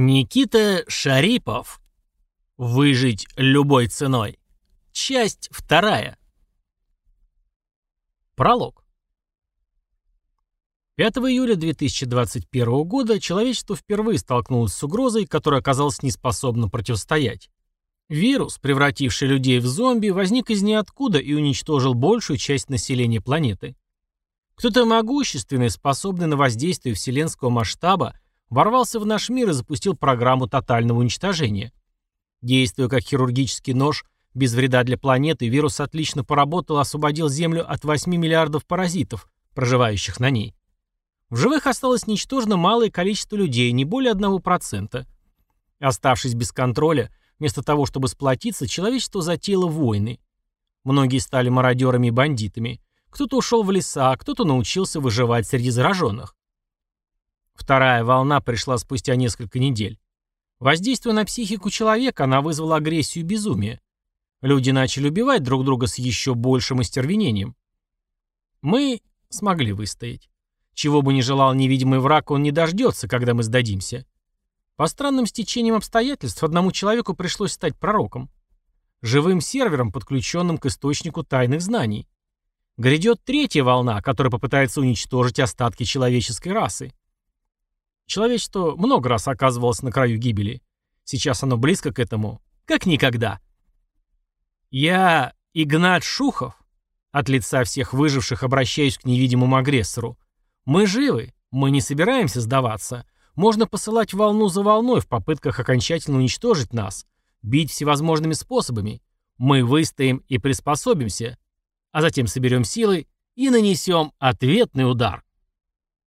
Никита Шарипов. Выжить любой ценой. Часть вторая. Пролог. 5 июля 2021 года человечество впервые столкнулось с угрозой, которая оказалась неспособна противостоять. Вирус, превративший людей в зомби, возник из ниоткуда и уничтожил большую часть населения планеты. Кто-то могущественный, способный на воздействие вселенского масштаба, ворвался в наш мир и запустил программу тотального уничтожения. Действуя как хирургический нож, без вреда для планеты, вирус отлично поработал и освободил Землю от 8 миллиардов паразитов, проживающих на ней. В живых осталось ничтожно малое количество людей, не более 1%. Оставшись без контроля, вместо того, чтобы сплотиться, человечество затеяло войны. Многие стали мародерами и бандитами. Кто-то ушел в леса, кто-то научился выживать среди зараженных. Вторая волна пришла спустя несколько недель. Воздействуя на психику человека, она вызвала агрессию и безумие. Люди начали убивать друг друга с еще большим остервенением. Мы смогли выстоять. Чего бы ни желал невидимый враг, он не дождется, когда мы сдадимся. По странным стечениям обстоятельств одному человеку пришлось стать пророком. Живым сервером, подключенным к источнику тайных знаний. Грядет третья волна, которая попытается уничтожить остатки человеческой расы. Человечество много раз оказывалось на краю гибели. Сейчас оно близко к этому, как никогда. Я Игнат Шухов. От лица всех выживших обращаюсь к невидимому агрессору. Мы живы, мы не собираемся сдаваться. Можно посылать волну за волной в попытках окончательно уничтожить нас, бить всевозможными способами. Мы выстоим и приспособимся, а затем соберем силы и нанесем ответный удар.